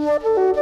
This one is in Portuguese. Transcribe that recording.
Música